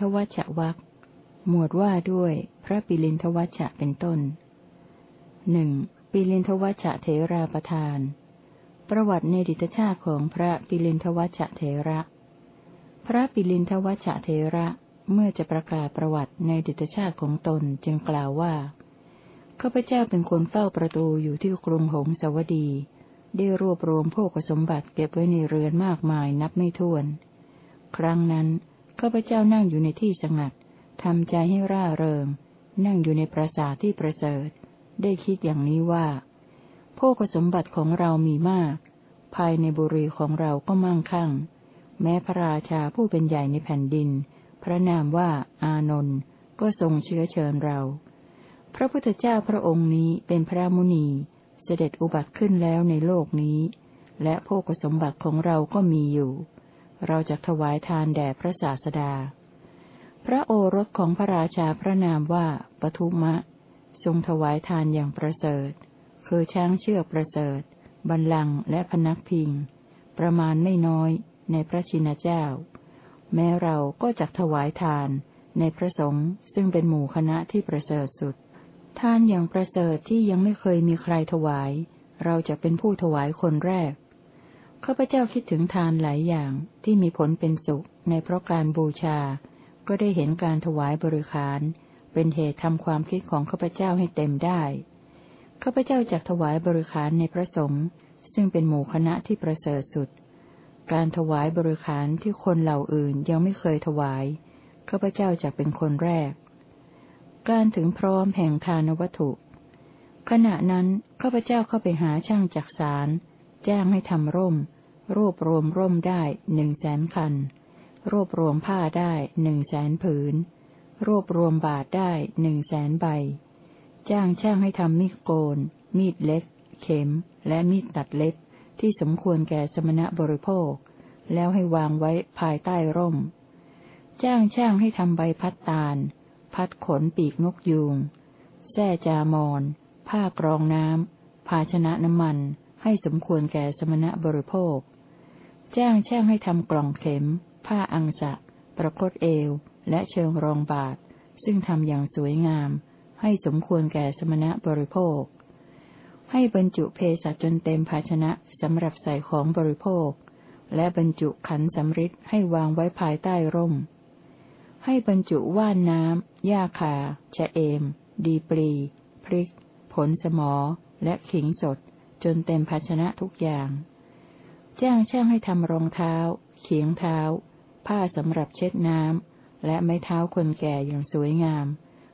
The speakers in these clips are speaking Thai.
ทวัชวักหมวดว่าด้วย พระปิลินทวัชเป็นต้นหนึ่งปิลินทวัชเถราประธาน ประวัติในดิตชาติของพระปิลินทวัชเถระ พระปิลินทวัชเถระเมื่อจะประกาศประวัติในดิตชาติของตนจึงกล่าวว่าข้าพเจ้าเป็นคนเฝ้าประตูอยู่ที่กรุงหงสาวดี ได้รวบรวมโภคสมบัติเก็บไว้ในเรือนมากมายนับไม่ถ้วน ครั้งนั้น ข้าพเจ้านั่งอยู่ในที่สงัดทำใจให้ร่าเริง นั่งอยู่ในปราสาทที่ประเสริฐ ได้คิดอย่างนี้ว่าโภคสมบัติของเรามีมาก ภายในบุรีของเราก็มั่งคั่ง แม้พระราชาผู้เป็นใหญ่ในแผ่นดิน พระนามว่าอานนท์ก็ทรงเชื้อเชิญเรา พระพุทธเจ้าพระองค์นี้เป็นพระมุนี เสด็จอุบัติขึ้นแล้วในโลกนี้ และโภคสมบัติของเราก็มีอยู่ เราจะถวายทานแด่พระศาสดา พระโอรสของพระราชาพระนามว่าปทุมะ ทรงถวายทานอย่างประเสริฐ คือช้างเชือกประเสริฐ บันลังและพนักพิง ประมาณไม่น้อยในพระชินเจ้า แม้เราก็จะถวายทานในพระสงฆ์ซึ่งเป็นหมู่คณะที่ประเสริฐสุด ทานอย่างประเสริฐที่ยังไม่เคยมีใครถวาย เราจะเป็นผู้ถวายคนแรก ข้าพเจ้าคิดถึงทานหลายอย่างที่มีผลเป็นสุขในเพราะการบูชา ก็ได้เห็นการถวายบริขาร เป็นเหตุทำความคิดของข้าพเจ้าให้เต็มได้ ข้าพเจ้าจะถวายบริขารในพระสงฆ์ซึ่งเป็นหมู่คณะที่ประเสริฐสุด การถวายบริขารที่คนเหล่าอื่นยังไม่เคยถวาย ข้าพเจ้าจะเป็นคนแรก การถึงพร้อมแห่งทานวัตถุ ขณะนั้นข้าพเจ้าเข้าไปหาช่างจักสารจ้างให้ทำร่ม รวบรวมร่มได้หนึ่งแสนคัน รวบรวมผ้าได้หนึ่งแสนผืน รวบรวมบาทได้หนึ่งแสนใบ จ้างช่างให้ทำมีดโกน มีดเล็กเข็ม และมีดตัดเล็บที่สมควรแก่สมณบริโภค แล้วให้วางไว้ภายใต้ร่ม จ้างช่างให้ทำใบพัดตาล พัดขนปีกนกยูงแส้จามอนผ้ากรองน้ำภาชนะน้ำมันให้สมควรแก่สมณบริโภค จ้างแช่งให้ทำกล่องเข็ม ผ้าอังสะ ประคตเอว และเชิงรองบาท ซึ่งทำอย่างสวยงาม ให้สมควรแก่สมณะบริโภค ให้บรรจุเพสัจนเต็มภาชนะสำหรับใส่ของบริโภค และบรรจุขันสำริดให้วางไว้ภายใต้ร่ม ให้บรรจุว่านน้ำหญ้าคา ชะเอม ดีปรีพริก ผลสมอ และขิงสด จนเต็มภาชนะทุกอย่าง จ้างช่างให้ทำรองเท้า เขียงเท้า ผ้าสำหรับเช็ดน้ำ และไม้เท้าคนแก่อย่างสวยงาม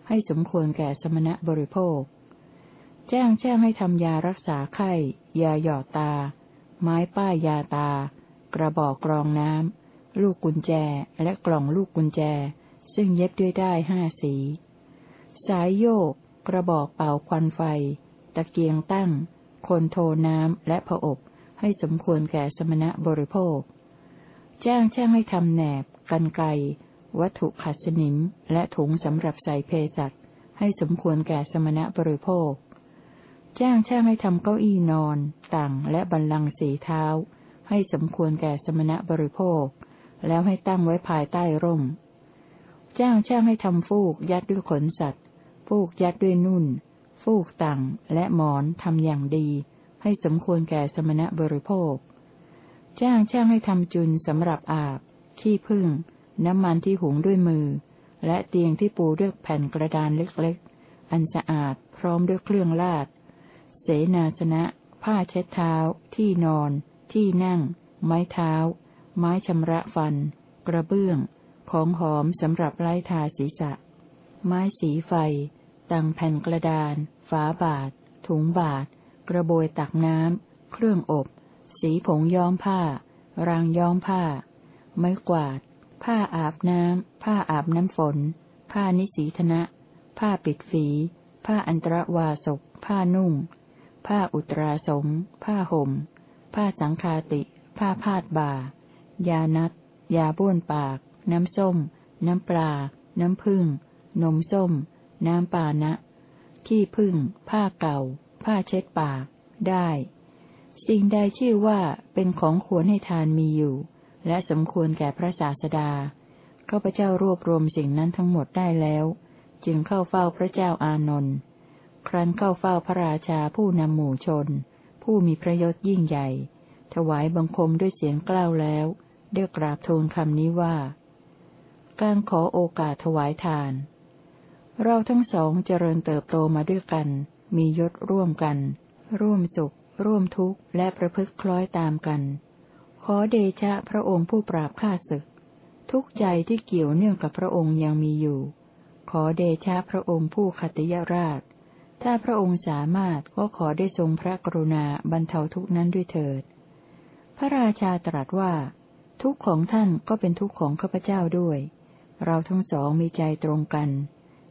ให้สมควรแก่สมณะบริโภค จ้างช่างให้ทำยารักษาไข้ ยาหยอดตา ไม้ป้ายยาตา กระบอกกรองน้ำ ลูกกุญแจ และกล่องลูกกุญแจ ซึ่งเย็บด้วยได้ห้าสี สายโยก กระบอกเป่าควันไฟ ตะเกียงตั้ง คนโทน้ำและผอบ ให้สมควรแก่สมณะบริโภค จ้างช่างให้ทำแหนบ กันไก วัตถุขัดสนิม และถุงสำหรับใส่เพสัตให้สมควรแก่สมณะบริโภค จ้างช่างให้ทำเก้าอี้นอน ต่างและบันลังสีเท้า ให้สมควรแก่สมณะบริโภค แล้วให้ตั้งไว้ภายใต้ร่ม จ้างช่างให้ทำฟูกยัดด้วยขนสัตว์ ฟูกยัดด้วยนุ่น ฟูกต่างและหมอนทำอย่างดี ให้สมควรแก่สมณบริโภค จ้างช่างให้ทำจุนสำหรับอาบ ขี้พึ่ง น้ำมันที่หุงด้วยมือ และเตียงที่ปูด้วยแผ่นกระดานเล็กๆ อันสะอาดพร้อมด้วยเครื่องลาด เสนาสนะ ผ้าเช็ดเท้า ที่นอน ที่นั่ง ไม้เท้า ไม้ชำระฟัน กระเบื้อง ของหอมสำหรับไล้ทาศีรษะ ไม้สีไฟตังแผ่นกระดาน ฝาบาท ถุงบาท กระโบยตักน้ำ เครื่องอบ สีผงย้อมผ้า รางย้อมผ้า ไม้กวาด ผ้าอาบน้ำ ผ้าอาบน้ำฝน ผ้านิสีธนะ ผ้าปิดฝี ผ้าอันตรวาสก ผ้านุ่ง ผ้าอุตราสง ผ้าห่ม ผ้าสังคาติ ผ้าพาดบ่า ยานัด ยาบ้วนปาก น้ำส้ม น้ำปลา น้ำผึ้ง นมส้ม น้ำปานะขี้ผึ้งผ้าเก่า ผ้าเช็ดปาก ได้ สิ่งใดชื่อว่าเป็นของควรให้ทานมีอยู่ และสมควรแก่พระศาสดาข้าพเจ้ารวบรวมสิ่งนั้นทั้งหมดได้แล้ว จึงเข้าเฝ้าพระเจ้าอานนท์ครั้นเข้าเฝ้าพระราชาผู้นำหมู่ชน ผู้มีพระยศยิ่งใหญ่ ถวายบังคมด้วยเสียงกล้าวแล้วได้กราบทูลคำนี้ว่า การขอโอกาสถวายทาน เราทั้งสองเจริญเติบโตมาด้วยกัน มียศร่วมกัน ร่วมสุข ร่วมทุกข์ และประพฤติคล้อยตามกัน ขอเดชะพระองค์ผู้ปราบข้าศึก ทุกใจที่เกี่ยวเนื่องกับพระองค์ยังมีอยู่ ขอเดชะพระองค์ผู้ขติยราช ถ้าพระองค์สามารถก็ขอได้ทรงพระกรุณาบรรเทาทุกนั้นด้วยเถิด พระราชาตรัสว่า ทุกของท่านก็เป็นทุกของข้าพเจ้าด้วย เราทั้งสองมีใจตรงกัน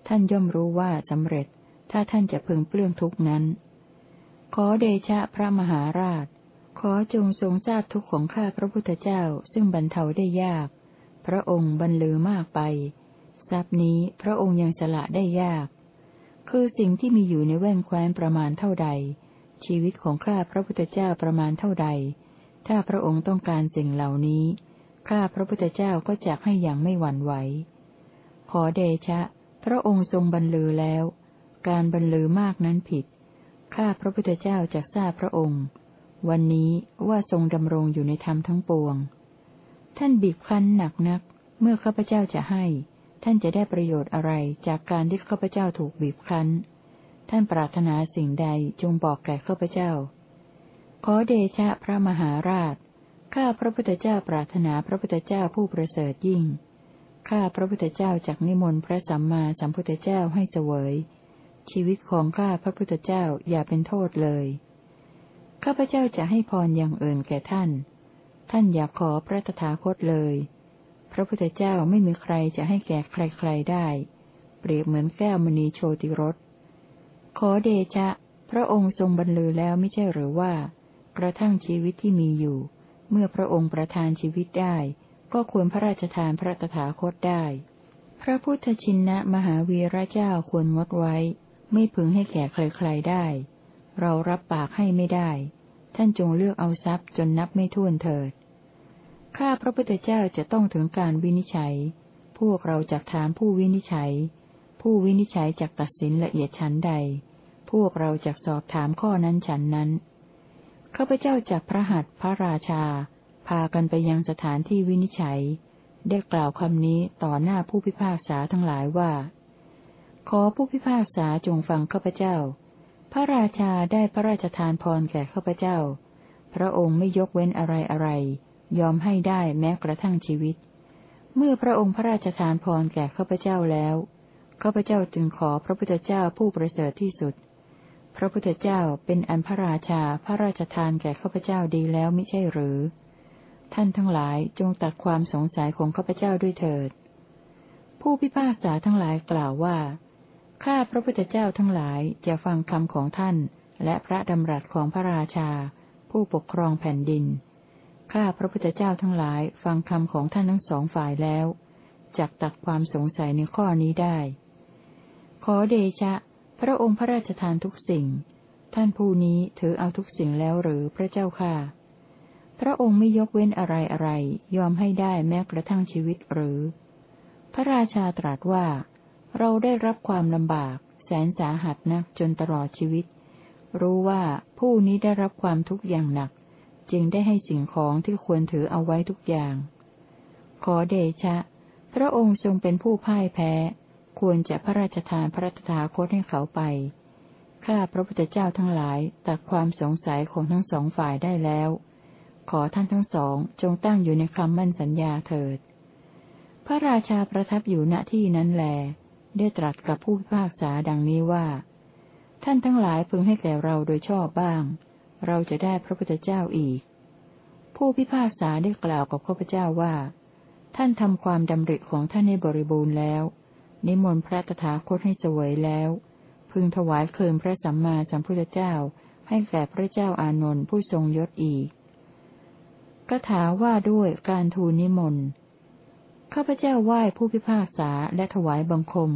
ท่านย่อมรู้ว่าสำเร็จ ถ้าท่านจะพึงเปลื้องทุกนั้น ขอเดชะพระมหาราช ขอจงทรงทราบทุกของข้าพระพุทธเจ้าซึ่งบรรเทาได้ยาก พระองค์บรรลือมากไป ทรัพย์นี้พระองค์ยังสละได้ยาก คือสิ่งที่มีอยู่ในแว่นแคว้นประมาณเท่าใด ชีวิตของข้าพระพุทธเจ้าประมาณเท่าใด ถ้าพระองค์ต้องการสิ่งเหล่านี้ ข้าพระพุทธเจ้าก็จะให้อย่างไม่หวั่นไหว ขอเดชะ พระองค์ทรงบรรลือแล้ว การบรรลือมากนั้นผิด ข้าพระพุทธเจ้าจะทราบพระองค์ วันนี้ว่าทรงดำรงอยู่ในธรรมทั้งปวง ท่านบีบคั้นหนักนัก เมื่อข้าพเจ้าจะให้ ท่านจะได้ประโยชน์อะไรจากการที่ข้าพเจ้าถูกบีบคั้น ท่านปรารถนาสิ่งใดจงบอกแก่ข้าพเจ้า ขอเดชะพระมหาราช ข้าพระพุทธเจ้าปรารถนาพระพุทธเจ้าผู้ประเสริฐยิ่งข้าพระพุทธเจ้าจากนิมนต์พระสัมมาสัมพุทธเจ้าให้เสวย ชีวิตของข้าพระพุทธเจ้าอย่าเป็นโทษเลย ข้าพเจ้าจะให้พรอย่างอื่นแก่ท่าน ท่านอย่าขอพระตถาคตเลย พระพุทธเจ้าไม่มีใครจะให้แก่ใครๆได้ เปรียบเหมือนแก้วมณีโชติรส ขอเดชะ พระองค์ทรงบรรลือแล้วไม่ใช่หรือว่า กระทั่งชีวิตที่มีอยู่ เมื่อพระองค์ประทานชีวิตได้ ก็ควรพระราชทานพระตถาคตได้ พระพุทธชินนะมหาวีระเจ้าควรงดไว้ ไม่พึงให้แก่ใครๆได้ เรารับปากให้ไม่ได้ ท่านจงเลือกเอาทรัพย์จนนับไม่ถ้วนเถิด ข้าพระพุทธเจ้าจะต้องถึงการวินิจฉัย พวกเราจะถามผู้วินิจฉัย ผู้วินิจฉัยจะตัดสินละเอียดชั้นใด พวกเราจะสอบถามข้อนั้นฉันนั้น ข้าพเจ้าจากพระหัตถ์พระราชา พากันไปยังสถานที่วินิจฉัย ได้กล่าวคำนี้ต่อหน้าผู้พิพากษาทั้งหลายว่า ขอผู้พิพากษาจงฟังข้าพเจ้า พระราชาได้พระราชทานพรแก่ข้าพเจ้า พระองค์ไม่ยกเว้นอะไรอะไร ยอมให้ได้แม้กระทั่งชีวิต เมื่อพระองค์พระราชทานพรแก่ข้าพเจ้าแล้วข้าพเจ้าจึงขอพระพุทธเจ้าผู้ประเสริฐที่สุด พระพุทธเจ้าเป็นอันพระราชาพระราชทานแก่ข้าพเจ้าดีแล้วไม่ใช่หรือ ท่านทั้งหลายจงตัดความสงสัยของข้าพเจ้าด้วยเถิด ผู้พิพากษาทั้งหลายกล่าวว่า ข้าพระพุทธเจ้าทั้งหลายจะฟังคำของท่าน และพระดำรัสของพระราชา ผู้ปกครองแผ่นดิน ข้าพระพุทธเจ้าทั้งหลายฟังคำของท่านทั้งสองฝ่ายแล้วจักตัดความสงสัยในข้อนี้ได้ ขอเดชะ พระองค์พระราชทานทุกสิ่ง ท่านผู้นี้ถือเอาทุกสิ่งแล้วหรือพระเจ้าค่ะ พระองค์ไม่ยกเว้นอะไรอะไรยอมให้ได้แม้กระทั่งชีวิตหรือ พระราชาตรัสว่า เราได้รับความลำบาก แสนสาหัสนักจนตลอดชีวิต รู้ว่าผู้นี้ได้รับความทุกข์อย่างหนัก จึงได้ให้สิ่งของที่ควรถือเอาไว้ทุกอย่าง ขอเดชะ พระองค์ทรงเป็นผู้พ่ายแพ้ ควรจะพระราชทานพระตถาคตให้เขาไป ข้าพระพุทธเจ้าทั้งหลายตัดความสงสัยของทั้งสองฝ่ายได้แล้ว ขอท่านทั้งสองจงตั้งอยู่ในคำมั่นสัญญาเถิด พระราชาประทับอยู่ณที่นั้นแล ได้ตรัสกับผู้พิพากษาดังนี้ว่า ท่านทั้งหลายพึงให้แก่เราโดยชอบบ้าง เราจะได้พระพุทธเจ้าอีก ผู้พิพากษาได้กล่าวกับข้าพเจ้าว่า ท่านทำความดำริของท่านให้บริบูรณ์แล้ว นิมนต์พระตถาคตให้เสวยแล้ว พึงถวายคืนพระสัมมาสัมพุทธเจ้า ให้แก่พระเจ้าอานนท์ผู้ทรงยศอีกคาถาว่าด้วยการทูลนิมนต์ ข้าพเจ้าไหว้ผู้พิพากษาและถวายบังคม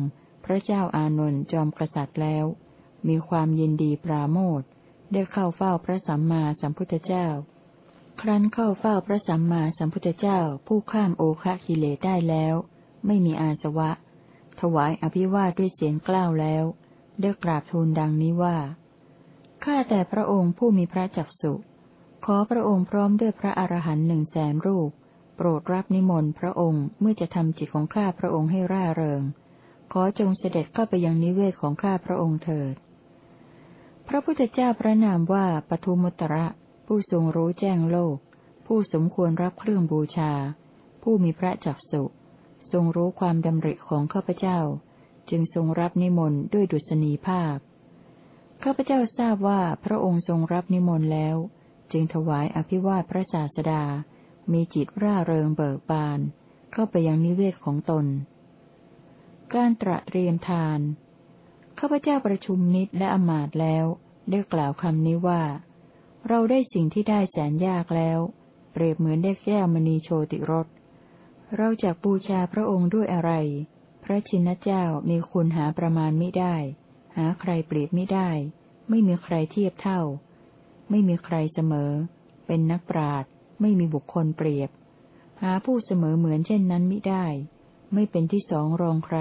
พระเจ้าอานนท์จอมกษัตริย์แล้ว มีความยินดีปราโมทได้เข้าเฝ้าพระสัมมาสัมพุทธเจ้า ครั้นเข้าเฝ้าพระสัมมาสัมพุทธเจ้าผู้ข้ามโอคะกิเลสได้แล้ว ไม่มีอาสวะ ถวายอภิวาทด้วยเสียงกล้าวแล้วได้กราบทูลดังนี้ว่า ข้าแต่พระองค์ผู้มีพระจักสุขอพระองค์พร้อมด้วยพระอรหันต์หนึ่งแสนรูป โปรดรับนิมนต์พระองค์เมื่อจะทำจิตของข้าพระองค์ให้ร่าเริง ขอจงเสด็จเข้าไปยังนิเวศของข้าพระองค์เถิด พระพุทธเจ้าพระนามว่าปทุมุตระ ผู้ทรงรู้แจ้งโลก ผู้สมควรรับเครื่องบูชา ผู้มีพระจักสุทรงรู้ความดำริของข้าพเจ้า จึงทรงรับนิมนต์ด้วยดุษณีภาพข้าพเจ้าทราบว่าพระองค์ทรงรับนิมนต์แล้ว จึงถวายอภิวาทพระศาสดา มีจิตร่าเริงเบิกบาน เข้าไปยังนิเวศของตน การตระเตรียมทาน ข้าพเจ้าประชุมมิตรและอมาตแล้ว ได้กล่าวคำนี้ว่า เราได้สิ่งที่ได้แสนยากแล้ว เปรียบเหมือนได้แก้วมณีโชติรส เราจะบูชาพระองค์ด้วยอะไร พระชินเจ้ามีคุณหาประมาณไม่ได้ หาใครเปรียบไม่ได้ ไม่มีใครเทียบเท่า ไม่มีใครเสมอ เป็นนักปราด ไม่มีบุคคลเปรียบ หาผู้เสมอเหมือนเช่นนั้นม่ได้ ไม่เป็นที่สองรองใคร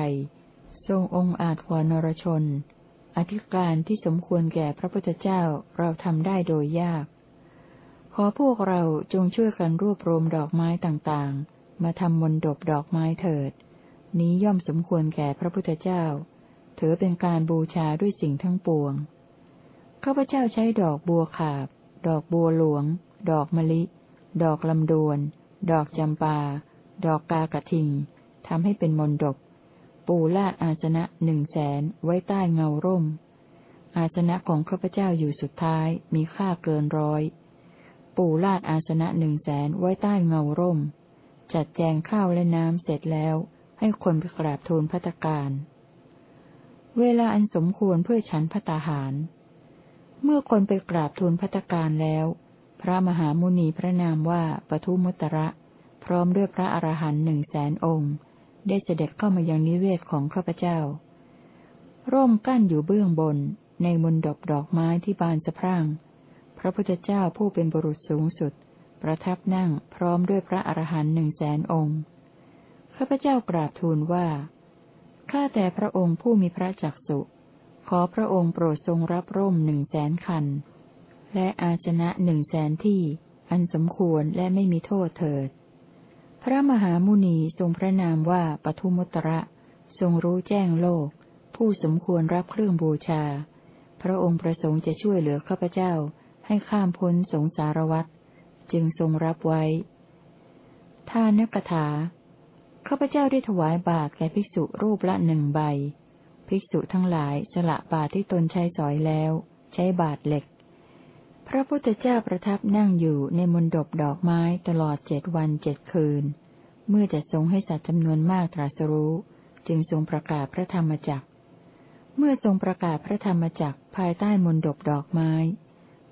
ทรงองค์อาจกว่านรชน อธิการที่สมควรแก่พระพุทธเจ้าเราทำได้โดยยาก ขอพวกเราจงช่วยกันรวบรวมดอกไม้ต่างๆ มาทำมนดบดอกไม้เถิด นี้ย่อมสมควรแก่พระพุทธเจ้า ถือเป็นการบูชาด้วยสิ่งทั้งปวงข้าพเจ้าใช้ดอกบัวขาบ ดอกบัวหลวง ดอกมะลิ ดอกลำดวน ดอกจำปา ดอกกากระทิงทำให้เป็นมนดบ ปูลาดอาสนะหนึ่งแสนไว้ใต้เงาร่ม อาสนะของข้าพเจ้าอยู่สุดท้ายมีค่าเกินร้อย ปูลาดอาสนะหนึ่งแสนไว้ใต้เงาร่ม จัดแจงข้าวและน้ำเสร็จแล้ว ให้คนไปกราบทูลพัตการเวลาอันสมควรเพื่อฉันพัตาหาร เมื่อคนไปกราบทูลพัตการแล้ว พระมหามุนีพระนามว่าปทุมุตระ พร้อมด้วยพระอรหันต์หนึ่งแสนองค์ ได้เสด็จเข้ามายังนิเวศของข้าพเจ้า ร่มกั้นอยู่เบื้องบน ในมนดอกดอกไม้ที่บานสะพรั่ง พระพุทธเจ้าผู้เป็นบุรุษสูงสุด ประทับนั่งพร้อมด้วยพระอรหันต์หนึ่งแสนองค์ข้าพเจ้ากราบทูลว่าข้าแต่พระองค์ผู้มีพระจักสุขอพระองค์โปรดทรงรับร่มหนึ่งแสนคัน และอาสนะหนึ่งแสนที่ อันสมควรและไม่มีโทษเถิด พระมหามุนีทรงพระนามว่าปทุมุตระทรงรู้แจ้งโลก ผู้สมควรรับเครื่องบูชา พระองค์ประสงค์จะช่วยเหลือข้าพเจ้าให้ข้ามพ้นสงสารวัฏจึงทรงรับไว้ ทานกถา ข้าพเจ้าได้ถวายบาตรแก่ภิกษุรูปละหนึ่งใบ ภิกษุทั้งหลายสละบาตรที่ตนใช้สอยแล้ว ใช้บาตรเหล็ก พระพุทธเจ้าประทับนั่งอยู่ในมณฑบดอกไม้ตลอดเจ็ดวันเจ็ดคืน เมื่อจะทรงให้สัตว์จำนวนมากตรัสรู้ จึงทรงประกาศพระธรรมจักร เมื่อทรงประกาศพระธรรมจักรภายใต้มณฑบดอกไม้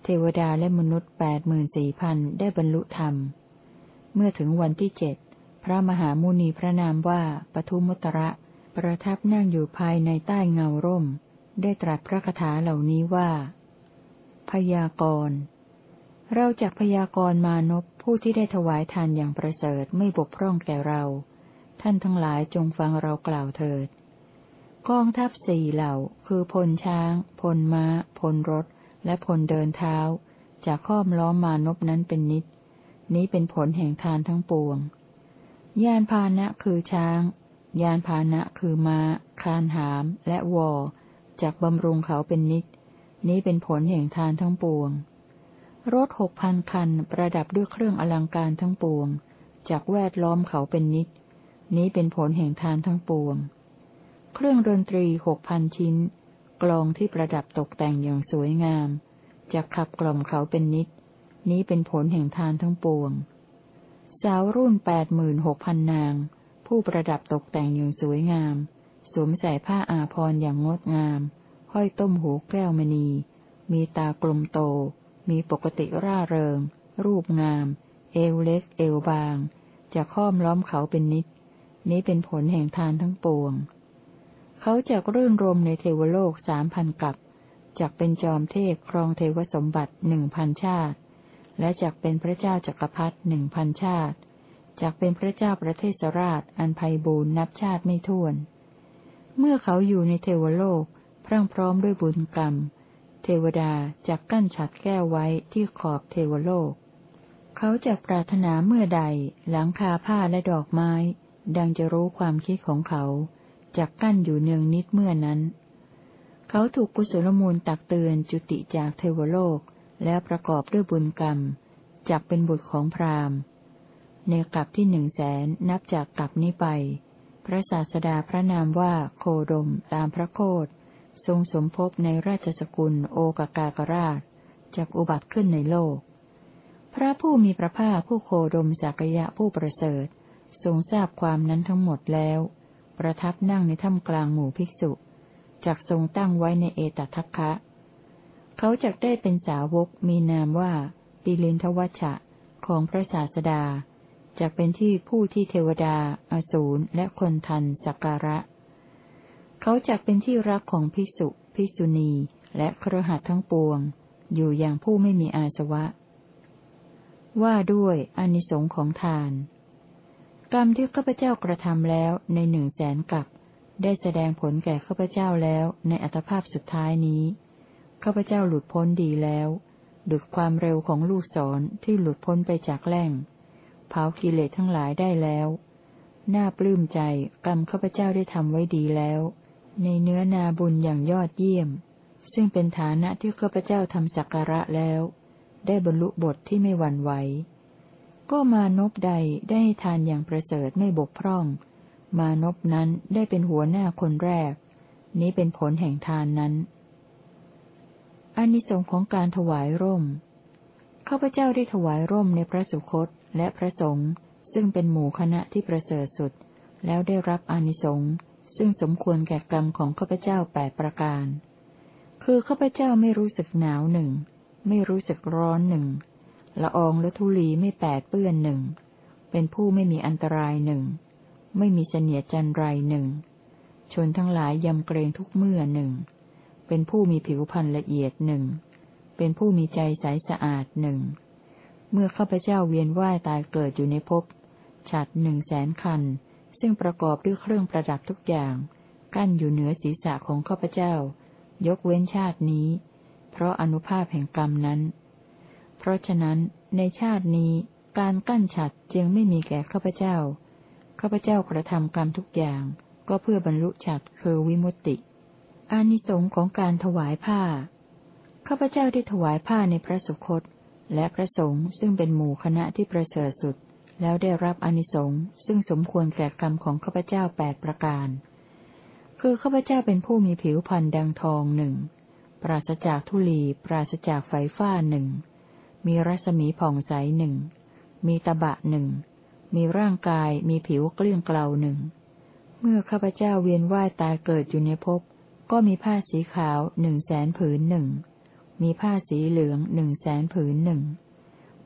เทวดาและมนุษย์แปดหมื่นสี่พันได้บรรลุธรรม เมื่อถึงวันที่เจ็ดพระมหามุนีพระนามว่าปทุมุตระ ประทับนั่งอยู่ภายในใต้เงาร่ม ได้ตรัสพระคาถาเหล่านี้ว่า พยากรณ์เราจากพยากรณ์มานพผู้ที่ได้ถวายทานอย่างประเสริฐไม่บกพร่องแก่เรา ท่านทั้งหลายจงฟังเรากล่าวเถิด กองทัพสี่เหล่า คือพลช้าง พลม้า พลรถ และพลเดินเท้าจากข้อมล้อมมานพนั้นเป็นนิด นี้เป็นผลแห่งทานทั้งปวง ยานพาหนะคือช้าง ยานพาหนะคือมา้า คานหาม และวอจากบำรุงเขาเป็นนิด นี้เป็นผลแห่งทานทั้งปวง รถหกพันคันประดับด้วยเครื่องอลังการทั้งปวง จากแวดล้อมเขาเป็นนิด นี้เป็นผลแห่งทานทั้งปวง เครื่องดนตรีหกพันชิ้น กลองที่ประดับตกแต่งอย่างสวยงามจะขับกล่อมเขาเป็นนิด นี้เป็นผลแห่งทานทั้งปวง สาวรุ่นแปดหมื่นหกพันนาง ผู้ประดับตกแต่งอย่างสวยงาม สวมใส่ผ้าอาภรณ์อย่างงดงาม ห้อยต้มหูแก้วมณี มีตากลมโต มีปกติร่าเริง รูปงาม เอวเล็ก เอวบาง จะค้อมล้อมเขาเป็นนิด นี้เป็นผลแห่งทานทั้งปวง เขาจะรื่นรมในเทวโลกสามพันกับจักเป็นจอมเทพครองเทวสมบัติหนึ่งพันชาติ และจักเป็นพระเจ้าจักรพรรดิหนึ่งพันชาติจากเป็นพระเจ้าประเทศราชอันไพบูรณ์นับชาติไม่ถ้วน เมื่อเขาอยู่ในเทวโลก พรั่งพร้อมด้วยบุญกรรม เทวดาจักกั้นฉัดแก้วไว้ที่ขอบเทวโลก เขาจะปรารถนาเมื่อใด หลังคาผ้าและดอกไม้ ดังจะรู้ความคิดของเขาจักกั้นอยู่เนืองนิดเมื่อนั้น เขาถูกกุศลมูลตักเตือนจุติจากเทวโลก แล้วประกอบด้วยบุญกรรมจักเป็นบุตรของพราหมณ์ ในกลับที่หนึ่งแสนนับจากกลับนี้ไป พระศาสดาพระนามว่าโคดมตามพระโคด ทรงสมภพในราชสกุลโอกากากราชจากอุบัติขึ้นในโลก พระผู้มีพระภาคผู้โคดมสักยะผู้ประเสริฐ ทรงทราบความนั้นทั้งหมดแล้ว ประทับนั่งในถ้ำกลางหมู่ภิกษุจากทรงตั้งไว้ในเอตทัคคะ เขาจะได้เป็นสาวกมีนามว่าปิลินทวัชะของพระศาสดาจะเป็นที่ผู้ที่เทวดา อสูรและคนทันสักการะ เขาจะเป็นที่รักของภิกษุ ภิกษุณี และครหัสทั้งปวง อยู่อย่างผู้ไม่มีอาสวะ ว่าด้วยอนิสงค์ของทาน กรรมที่ข้าพเจ้ากระทำแล้วในหนึ่งแสนกับได้แสดงผลแก่ข้าพเจ้าแล้วในอัตภาพสุดท้ายนี้ ข้าพเจ้าหลุดพ้นดีแล้วดุดความเร็วของลูกศรที่หลุดพ้นไปจากแหล่ง เผากิเลสทั้งหลายได้แล้ว น่าปลื้มใจกรรมข้าพเจ้าได้ทำไว้ดีแล้ว ในเนื้อนาบุญอย่างยอดเยี่ยม ซึ่งเป็นฐานะที่ข้าพเจ้าทำสักการะแล้ว ได้บรรลุบทที่ไม่หวั่นไหว ก็มานพใดได้ทานอย่างประเสริฐไม่บกพร่อง มานพนั้นได้เป็นหัวหน้าคนแรก นี้เป็นผลแห่งทานนั้นอานิสงส์ของการถวายร่ม ข้าพเจ้าได้ถวายร่มในพระสุคตและพระสงฆ์ซึ่งเป็นหมู่คณะที่ประเสริฐสุด แล้วได้รับอานิสงส์ ซึ่งสมควรแก่กรรมของข้าพเจ้าแปดประการ คือข้าพเจ้าไม่รู้สึกหนาวหนึ่ง ไม่รู้สึกร้อนหนึ่ง ละอองและทุลีไม่แปดเปื้อนหนึ่ง เป็นผู้ไม่มีอันตรายหนึ่ง ไม่มีเสนียจันไรหนึ่ง ชนทั้งหลายยำเกรงทุกเมื่อหนึ่ง เป็นผู้มีผิวพรรณละเอียดหนึ่ง เป็นผู้มีใจใสสะอาดหนึ่ง เมื่อข้าพเจ้าเวียนว่ายตายเกิดอยู่ในภพฉัดหนึ่งแสนคัน ซึ่งประกอบด้วยเครื่องประดับทุกอย่าง กั้นอยู่เหนือศีรษะของข้าพเจ้า ยกเว้นชาตินี้ เพราะอนุภาพแห่งกรรมนั้น เพราะฉะนั้นในชาตินี้การกั้นฉัดจึงไม่มีแก่ข้าพเจ้า ข้าพเจ้ากระทำกรรมทุกอย่าง ก็เพื่อบรรลุฉัดคือวิมุตติ อานิสงส์ของการถวายผ้า ข้าพเจ้าได้ถวายผ้าในพระสุคต และพระสงฆ์ซึ่งเป็นหมู่คณะที่ประเสริฐสุด แล้วได้รับอนิสงส์ซึ่งสมควรแก่กรรมของข้าพเจ้าแปดประการ คือข้าพเจ้าเป็นผู้มีผิวพรรณดังทองหนึ่ง ปราศจากทุลี ปราศจากไฟฟ้าหนึ่ง มีรัศมีผ่องใสหนึ่ง มีตะบะหนึ่ง มีร่างกายมีผิวเกลี้ยงเกลาหนึ่ง เมื่อข้าพเจ้าเวียนว่ายตายเกิดอยู่ในภพ ก็มีผ้าสีขาวหนึ่งแสนผืนหนึ่ง มีผ้าสีเหลืองหนึ่งแสนผืนหนึ่ง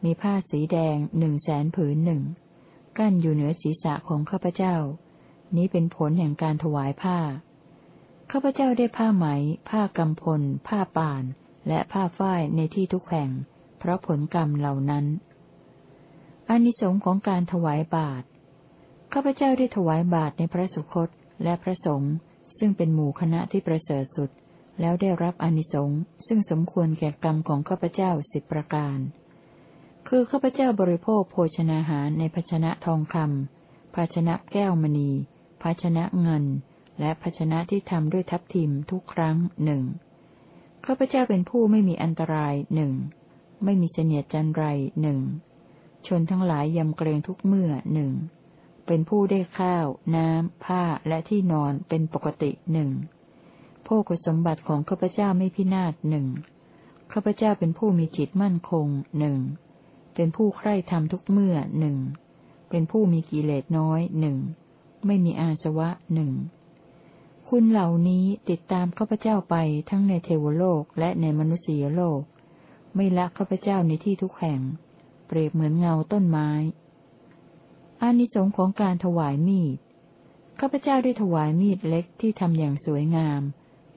มีผ้าสีแดงหนึ่งแสนผืนหนึ่ง กั้นอยู่เหนือศีรษะของข้าพเจ้า นี้เป็นผลแห่งการถวายผ้า ข้าพเจ้าได้ผ้าไหม ผ้ากำพล ผ้าป่าน และผ้าฝ้ายในที่ทุกแห่ง เพราะผลกรรมเหล่านั้นอานิสงส์ของการถวายบาตร ข้าพเจ้าได้ถวายบาตรในพระสุคตและพระสงฆ์ซึ่งเป็นหมู่คณะที่ประเสริฐสุด แล้วได้รับอานิสงส์ซึ่งสมควรแก่กรรมของข้าพเจ้าสิบประการ คือข้าพเจ้าบริโภคโภชนาหารในภาชนะทองคำภาชนะแก้วมณี ภาชนะเงิน และภาชนะที่ทำด้วยทับทิมทุกครั้งหนึ่งข้าพเจ้าเป็นผู้ไม่มีอันตรายหนึ่งไม่มีเสนียดจันไรหนึ่งชนทั้งหลายยำเกรงทุกเมื่อหนึ่งเป็นผู้ได้ข้าว น้ำ ผ้าและที่นอนเป็นปกติหนึ่งภคสมบัติของข้าพเจ้าไม่พินาศหนึ่งข้าพเจ้าเป็นผู้มีจิตมั่นคงหนึ่ง เป็นผู้ใคร่ทำทุกเมื่อหนึ่ง เป็นผู้มีกิเลสน้อยหนึ่ง ไม่มีอาสวะหนึ่ง คุณเหล่านี้ติดตามข้าพเจ้าไปทั้งในเทวโลกและในมนุษยโลก ไม่ละข้าพเจ้าในที่ทุกแห่ง เปรียบเหมือนเงาต้นไม้ อานิสงส์ของการถวายมีด ข้าพเจ้าได้ถวายมีดเล็กที่ทำอย่างสวยงาม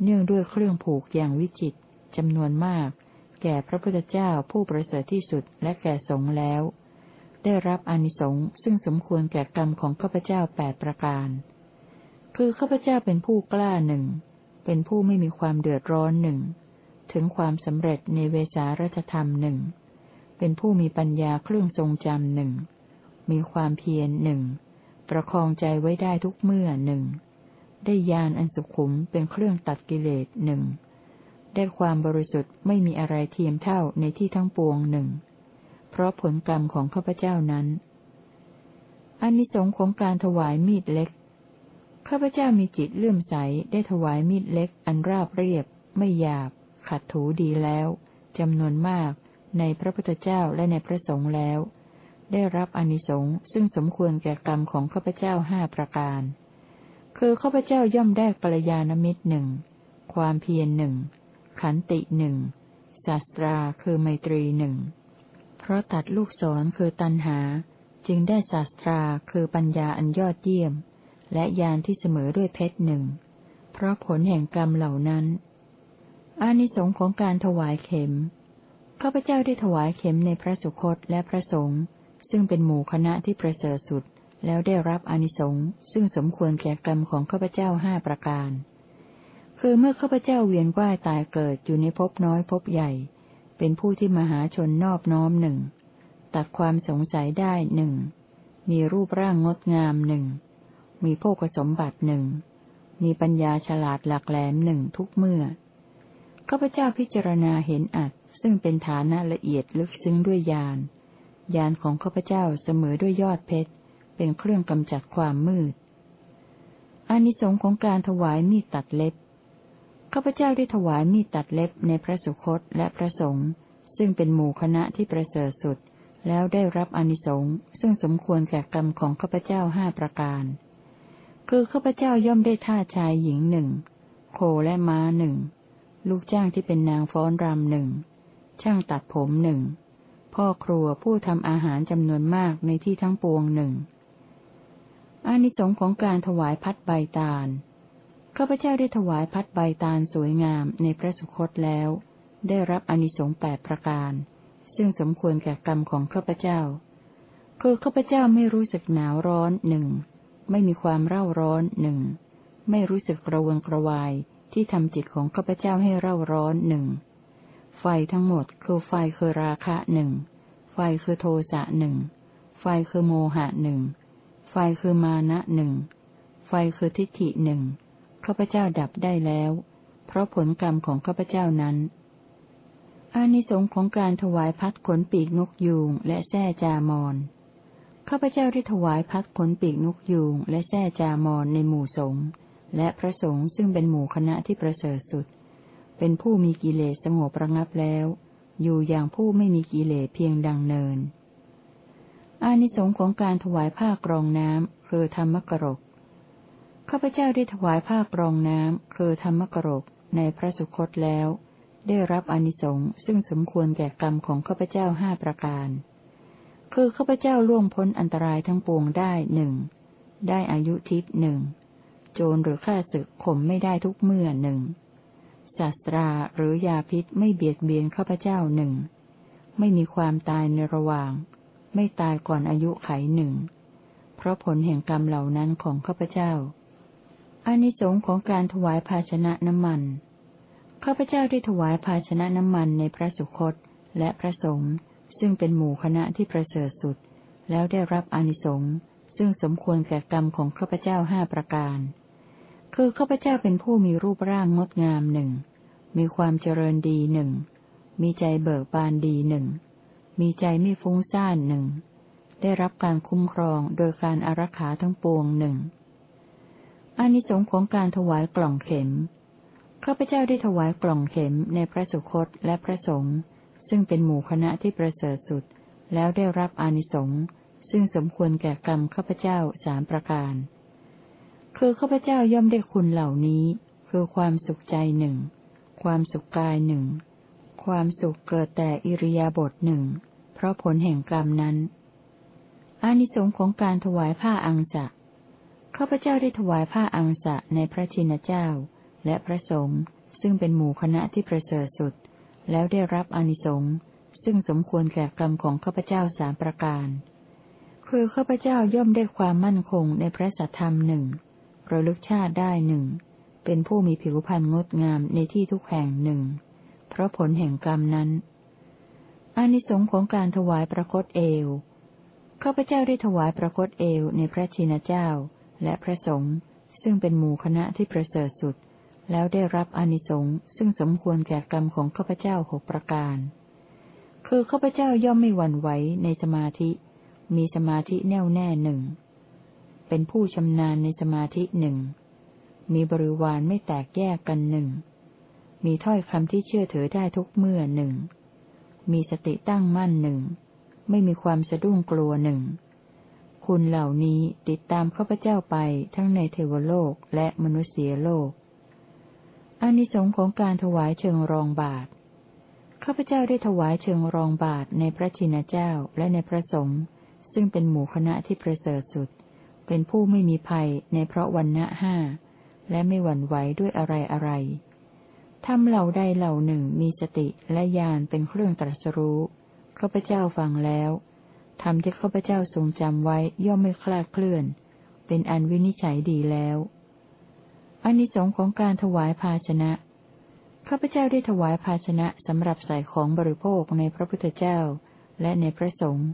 เนื่องด้วยเครื่องผูกอย่างวิจิตจำนวนมาก แก่พระพุทธเจ้าผู้ประเสริฐที่สุดและแก่สงฆ์แล้ว ได้รับอานิสงส์ซึ่งสมควรแก่กรรมของข้าพเจ้าแปดประการ คือข้าพเจ้าเป็นผู้กล้าหนึ่ง เป็นผู้ไม่มีความเดือดร้อนหนึ่ง ถึงความสำเร็จในเวสารัชธรรมหนึ่ง เป็นผู้มีปัญญาเครื่องทรงจำหนึ่ง มีความเพียรหนึ่ง ประคองใจไว้ได้ทุกเมื่อหนึ่ง ได้ยานอันสุขุมเป็นเครื่องตัดกิเลสหนึ่ง ได้ความบริสุทธิ์ไม่มีอะไรเทียมเท่าในที่ทั้งปวงหนึ่ง เพราะผลกรรมของข้าพเจ้านั้นอานิสงส์ของการถวายมีดเล็ก ข้าพเจ้ามีจิตเลื่อมใสได้ถวายมีดเล็ก อันราบเรียบ ไม่หยาบ ขัดถูดีแล้วจำนวนมาก ในพระพุทธเจ้าและในพระสงฆ์แล้ว ได้รับอนิสงส์ซึ่งสมควรแก่กรรมของข้าพเจ้าห้าประการ คือข้าพเจ้าย่อมได้กัลยาณมิตรหนึ่ง ความเพียรหนึ่ง ขันติหนึ่งศาสตราคือไมตรีหนึ่งเพราะตัดลูกศรคือตันหา จึงได้ศาสตราคือปัญญาอันยอดเยี่ยม และยานที่เสมอด้วยเพชรหนึ่งเพราะผลแห่งกรรมเหล่านั้นอานิสงส์ของการถวายเข็มข้าพเจ้าได้ถวายเข็มในพระสุคตและพระสงฆ์ซึ่งเป็นหมู่คณะที่ประเสริฐสุด แล้วได้รับอานิสงส์ซึ่งสมควรแก่กรรมของข้าพเจ้าห้าประการ คือเมื่อข้าพเจ้าเวียนว่ายตายเกิดอยู่ในภพน้อยภพใหญ่ เป็นผู้ที่มหาชนนอบน้อมหนึ่งตัดความสงสัยได้หนึ่งมีรูปร่างงดงามหนึ่งมีโภคสมบัติหนึ่งมีปัญญาฉลาดหลักแหลมหนึ่งทุกเมื่อข้าพเจ้าพิจารณาเห็นอัดซึ่งเป็นฐานะละเอียดลึกซึ้งด้วยญาณญาณของข้าพเจ้าเสมอด้วยยอดเพชร เป็นเครื่องกำจัดความมืดอานิสงส์ของการถวายมีดตัดเล็บ ข้าพเจ้าได้ถวายมีดตัดเล็บในพระสุคตและพระสงฆ์ซึ่งเป็นหมู่คณะที่ประเสริฐสุด แล้วได้รับอนิสงส์ซึ่งสมควรแก่กรรมของข้าพเจ้าห้าประการ คือข้าพเจ้าย่อมได้ท่าชายหญิงหนึ่งโคและม้าหนึ่งลูกจ้างที่เป็นนางฟ้อนรำหนึ่งช่างตัดผมหนึ่งพ่อครัวผู้ทำอาหารจำนวนมากในที่ทั้งปวงหนึ่งอานิสงส์ของการถวายพัดใบตาล ข้าพเจ้าได้ถวายพัดใบตาลสวยงามในพระสุคตแล้ว ได้รับอนิสงส์แปดประการ ซึ่งสมควรแก่กรรมของข้าพเจ้า คือข้าพเจ้าไม่รู้สึกหนาวร้อนหนึ่ง ไม่มีความเร่าร้อนหนึ่ง ไม่รู้สึกกระวนกระวายที่ทำจิตของข้าพเจ้าให้เร่าร้อนหนึ่ง ไฟทั้งหมดคือไฟคือราคะหนึ่ง ไฟคือโทสะหนึ่ง ไฟคือโมหะหนึ่ง ไฟคือมานะหนึ่ง ไฟคือทิฏฐิหนึ่ง ข้าพเจ้าดับได้แล้ว เพราะผลกรรมของข้าพเจ้านั้น อานิสงส์ของการถวายพัดขนปีกนกยูงและแส้จามอนข้าพเจ้าได้ถวายพัดขนปีกนกยูงและแส้จามอนในหมู่สงฆ์และพระสงฆ์ซึ่งเป็นหมู่คณะที่ประเสริฐสุด เป็นผู้มีกิเลสสงบระงับแล้ว อยู่อย่างผู้ไม่มีกิเลสเพียงดังเนิน อานิสงส์ของการถวายผ้ากรองน้ำคือธรรมกรก ข้าพเจ้าได้ถวายผ้ากรองน้ำคือธรรมกรกในพระสุคตแล้ว ได้รับอนิสงส์ซึ่งสมควรแก่กรรมของข้าพเจ้าห้าประการ คือข้าพเจ้าล่วงพ้นอันตรายทั้งปวงได้หนึ่งได้อายุทิพย์หนึ่งโจรหรือฆ่าศึกข่มไม่ได้ทุกเมื่อหนึ่งศาสตราหรือยาพิษไม่เบียดเบียนข้าพเจ้าหนึ่งไม่มีความตายในระหว่าง ไม่ตายก่อนอายุไขหนึ่งเพราะผลแห่งกรรมเหล่านั้นของข้าพเจ้า อานิสงส์ของการถวายภาชนะน้ำมัน ข้าพเจ้าได้ถวายภาชนะน้ำมันในพระสุคตและพระสงฆ์ซึ่งเป็นหมู่คณะที่ประเสริฐสุด แล้วได้รับอานิสงส์ซึ่งสมควรแก่กรรมของข้าพเจ้าห้าประการ คือข้าพเจ้าเป็นผู้มีรูปร่างงดงามหนึ่ง มีความเจริญดีหนึ่ง มีใจเบิกบานดีหนึ่ง มีใจไม่ฟุ้งซ่านหนึ่ง ได้รับการคุ้มครองโดยการอารักขาทั้งปวงหนึ่ง อานิสงส์ของการถวายกล่องเข็ม ข้าพเจ้าได้ถวายกล่องเข็มในพระสุคตและพระสงฆ์ ซึ่งเป็นหมู่คณะที่ประเสริฐสุด แล้วได้รับอานิสงส์ ซึ่งสมควรแก่กรรมข้าพเจ้าสามประการ คือข้าพเจ้าย่อมได้คุณเหล่านี้ คือความสุขใจหนึ่ง ความสุขกายหนึ่ง ความสุขเกิดแต่อิริยาบถหนึ่ง เพราะผลแห่งกรรมนั้น อานิสงส์ของการถวายผ้าอังสะ ข้าพเจ้าได้ถวายผ้าอังสะในพระชินเจ้า และพระสงฆ์ซึ่งเป็นหมู่คณะที่ประเสริฐสุด แล้วได้รับอนิสงส์ซึ่งสมควรแก่กรรมของข้าพเจ้าสามประการ คือข้าพเจ้าย่อมได้ความมั่นคงในพระสัทธรรมหนึ่งระลึกชาติได้หนึ่งเป็นผู้มีผิวพรรณงดงามในที่ทุกแห่งหนึ่งเพราะผลแห่งกรรมนั้นอานิสงส์ของการถวายประคตเอวข้าพเจ้าได้ถวายประคตเอวในพระชินเจ้า และพระสงฆ์ซึ่งเป็นหมู่คณะที่ประเสริฐสุด แล้วได้รับอานิสงส์ซึ่งสมควรแก่กรรมของข้าพเจ้าหกประการ คือข้าพเจ้าย่อมไม่หวั่นไหวในสมาธิ มีสมาธิแน่วแน่หนึ่ง เป็นผู้ชำนาญในสมาธิหนึ่ง มีบริวารไม่แตกแยกกันหนึ่ง มีถ้อยคำที่เชื่อถือได้ทุกเมื่อหนึ่ง มีสติตั้งมั่นหนึ่ง ไม่มีความสะดุ้งกลัวหนึ่ง คุณเหล่านี้ติดตามข้าพเจ้าไปทั้งในเทวโลกและมนุษยโลกอานิสงส์ของการถวายเชิงรองบาทข้าพเจ้าได้ถวายเชิงรองบาทในพระชินเจ้าและในพระสงฆ์ซึ่งเป็นหมู่คณะที่ประเสริฐสุด เป็นผู้ไม่มีภัยในเพราะวันณะห้าและไม่หวั่นไหวด้วยอะไรอะไรทำเหล่าใดเหล่าหนึ่งมีสติและญาณเป็นเครื่องตรัสรู้ข้าพเจ้าฟังแล้ว ทำที่ข้าพเจ้าทรงจำไว้ย่อมไม่คลาดเคลื่อน เป็นอันวินิจฉัยดีแล้วอานิสงส์ของการถวายภาชนะ ข้าพเจ้าได้ถวายภาชนะสำหรับใส่ของบริโภคในพระพุทธเจ้า และในพระสงฆ์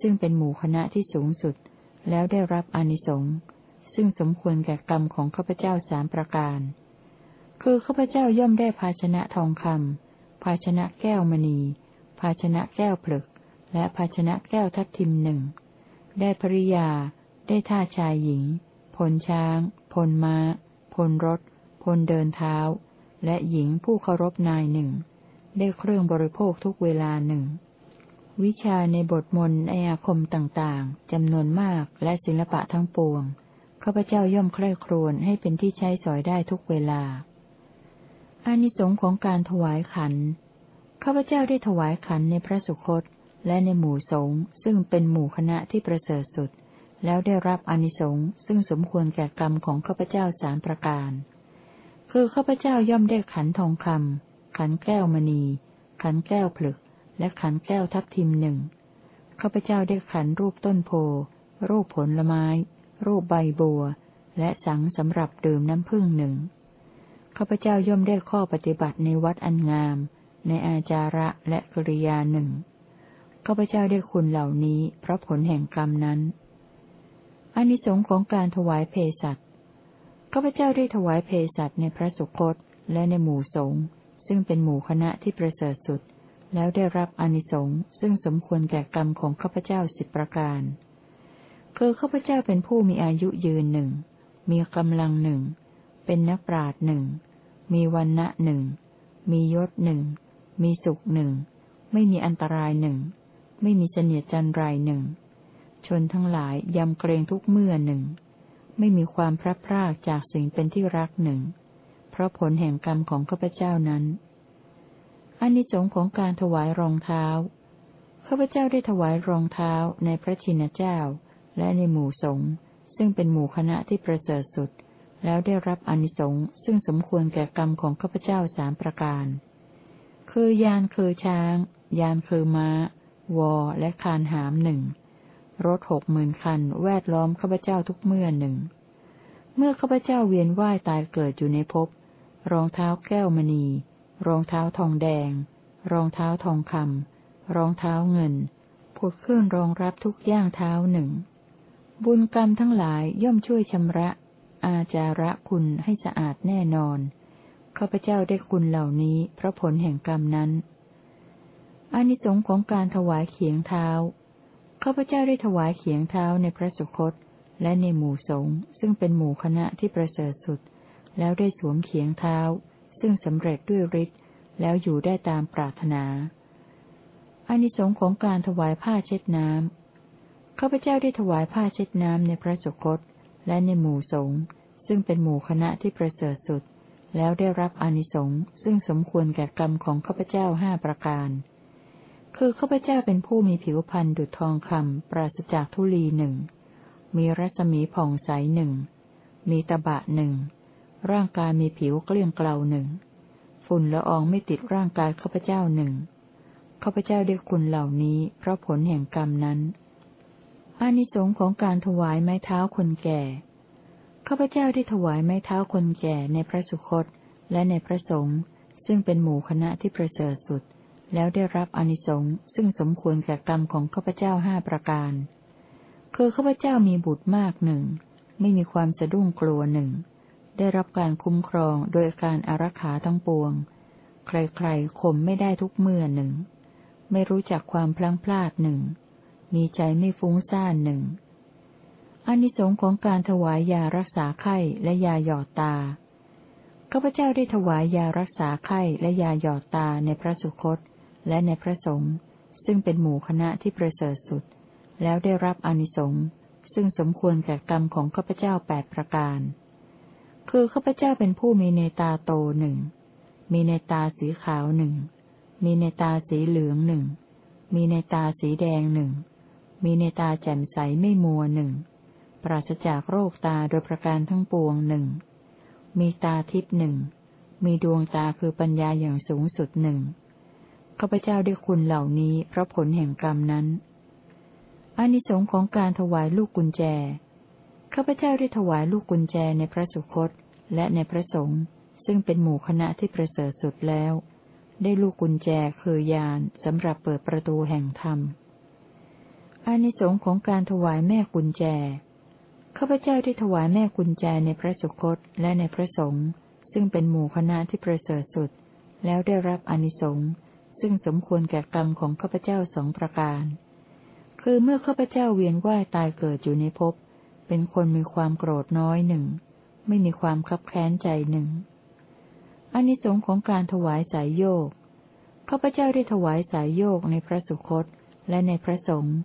ซึ่งเป็นหมู่คณะที่สูงสุด แล้วได้รับอานิสงส์ซึ่งสมควรแก่กรรมของข้าพเจ้าสามประการ คือข้าพเจ้าย่อมได้ภาชนะทองคำภาชนะแก้วมณี ภาชนะแก้วผลึก และภาชนะแก้วทับทิมหนึ่ง ได้ภริยา ได้ท่าชายหญิง พลช้าง พลม้า พลรถ พลเดินเท้า และหญิงผู้เคารพนายหนึ่ง ได้เครื่องบริโภคทุกเวลาหนึ่ง วิชาในบทมนในอาคมต่างๆจำนวนมากและศิลปะทั้งปวง ข้าพเจ้าย่อมใคร่ครวญให้เป็นที่ใช้สอยได้ทุกเวลาอานิสงส์ของการถวายขัน ข้าพเจ้าได้ถวายขันในพระสุคต และในหมู่สงฆ์ซึ่งเป็นหมู่คณะที่ประเสริฐสุด แล้วได้รับอนิสงส์ซึ่งสมควรแก่กรรมของข้าพเจ้าสามประการ คือข้าพเจ้าย่อมได้ขันทองคำขันแก้วมณี ขันแก้วผลึก และขันแก้วทับทิมหนึ่งข้าพเจ้าได้ขันรูปต้นโพ รูปผลไม้ รูปใบบัว และสังสำหรับดื่มน้ำผึ้งหนึ่งข้าพเจ้าย่อมได้ข้อปฏิบัติในวัดอันงาม ในอาจาระและกริยาหนึ่ง ข้าพเจ้าได้คุณเหล่านี้ เพราะผลแห่งกรรมนั้นอานิสงส์ของการถวายเพศัตข้าพเจ้าได้ถวายเพสัตในพระสุคตและในหมู่สงฆ์ซึ่งเป็นหมู่คณะที่ประเสริฐสุด แล้วได้รับอนิสงส์ซึ่งสมควรแก่กรรมของข้าพเจ้าสิบประการคือข้าพเจ้าเป็นผู้มีอายุยืนหนึ่งมีกำลังหนึ่งเป็นนักปราดหนึ่งมีวันณะหนึ่งมียศหนึ่งมีสุขหนึ่งไม่มีอันตรายหนึ่ง ไม่มีเสนียดจันไรหนึ่ง ชนทั้งหลายยำเกรงทุกเมื่อหนึ่ง ไม่มีความพลัดพรากจากสิ่งเป็นที่รักหนึ่ง เพราะผลแห่งกรรมของข้าพเจ้านั้นอานิสงส์ของการถวายรองเท้า ข้าพเจ้าได้ถวายรองเท้าในพระชินเจ้า และในหมู่สงฆ์ซึ่งเป็นหมู่คณะที่ประเสริฐสุด แล้วได้รับอนิสงส์ซึ่งสมควรแก่กรรมของข้าพเจ้าสามประการ คือยานคือช้าง ยานคือม้า วอและคานหามหนึ่งรถหกหมื่นคันแวดล้อมข้าพเจ้าทุกเมื่อหนึ่ง เมื่อข้าพเจ้าเวียนว่ายตายเกิดอยู่ในภพ รองเท้าแก้วมณี รองเท้าทองแดง รองเท้าทองคำรองเท้าเงินผุดขึ้นรองรับทุกย่างเท้าหนึ่ง บุญกรรมทั้งหลายย่อมช่วยชำระ อาจาระคุณให้สะอาดแน่นอน ข้าพเจ้าได้คุณเหล่านี้เพราะผลแห่งกรรมนั้น อานิสงส์ของการถวายเขียงเท้า ข้าพเจ้าได้ถวายเขียงเท้าในพระสุคต และในหมู่สงฆ์ซึ่งเป็นหมู่คณะที่ประเสริฐสุด แล้วได้สวมเขียงเท้า ซึ่งสำเร็จด้วยฤทธิ์แล้วอยู่ได้ตามปรารถนาอานิสงส์ของการถวายผ้าเช็ดน้ำข้าพเจ้าได้ถวายผ้าเช็ดน้ำในพระสุคต และในหมู่สงฆ์ซึ่งเป็นหมู่คณะที่ประเสริฐสุด แล้วได้รับอานิสงส์ซึ่งสมควรแก่กรรมของข้าพเจ้าห้าประการ คือข้าพเจ้าเป็นผู้มีผิวพรรณดุจทองคำปราศจากทุลีหนึ่ง มีรัศมีผ่องใสหนึ่ง มีตะบะหนึ่ง ร่างกายมีผิวเกลี้ยงเกลาหนึ่ง ฝุ่นละอองไม่ติดร่างกายข้าพเจ้าหนึ่ง ข้าพเจ้าได้คุณเหล่านี้ เพราะผลแห่งกรรมนั้น อานิสงส์ของการถวายไม้เท้าคนแก่ ข้าพเจ้าได้ถวายไม้เท้าคนแก่ในพระสุคตและในพระสงฆ์ซึ่งเป็นหมู่คณะที่ประเสริฐสุด แล้วได้รับอนิสงส์ซึ่งสมควรแก่กรรมของข้าพเจ้าห้าประการ คือข้าพเจ้ามีบุตรมากหนึ่ง ไม่มีความสะดุ้งกลัวหนึ่ง ได้รับการคุ้มครองโดยการอารักขาทั้งปวง ใครๆข่มไม่ได้ทุกเมื่อหนึ่ง ไม่รู้จักความพลั้งพลาดหนึ่ง มีใจไม่ฟุ้งซ่านหนึ่งอนิสงส์ของการถวายยารักษาไข้และยาหยอดตา ข้าพเจ้าได้ถวายยารักษาไข้และยาหยอดตาในพระสุคต และในพระสงฆ์ซึ่งเป็นหมู่คณะที่ประเสริฐสุด แล้วได้รับอนิสงส์ซึ่งสมควรแก่กรรมของข้าพเจ้าแปดประการ คือข้าพเจ้าเป็นผู้มีเนตาโตหนึ่ง มีเนตาสีขาวหนึ่ง มีเนตาสีเหลืองหนึ่ง มีเนตาสีแดงหนึ่ง มีเนตาแจ่มใสไม่มัวหนึ่ง ปราศจากโรคตาโดยประการทั้งปวงหนึ่ง มีตาทิพหนึ่ง มีดวงตาคือปัญญาอย่างสูงสุดหนึ่ง ข้าพเจ้าได้คุณเหล่านี้เพราะผลแห่งกรรมนั้นอานิสงส์ของการถวายลูกกุญแจ ข้าพเจ้าได้ถวายลูกกุญแจในพระสุคตและในพระสงฆ์ซึ่งเป็นหมู่คณะที่ประเสริฐสุดแล้ว ได้ลูกกุญแจคือยานสำหรับเปิดประตูแห่งธรรมอานิสงส์ของการถวายแม่กุญแจ ข้าพเจ้าได้ถวายแม่กุญแจในพระสุคตและในพระสงฆ์ซึ่งเป็นหมู่คณะที่ประเสริฐสุด แล้วได้รับอานิสงส์ ซึ่งสมควรแก่กรรมของข้าพเจ้าสองประการ คือเมื่อข้าพเจ้าเวียนว่ายตายเกิดอยู่ในภพ เป็นคนมีความโกรธน้อยหนึ่ง ไม่มีความคับแค้นใจหนึ่งอนิสงส์ของการถวายสายโยกข้าพเจ้าได้ถวายสายโยกในพระสุคตและในพระสงฆ์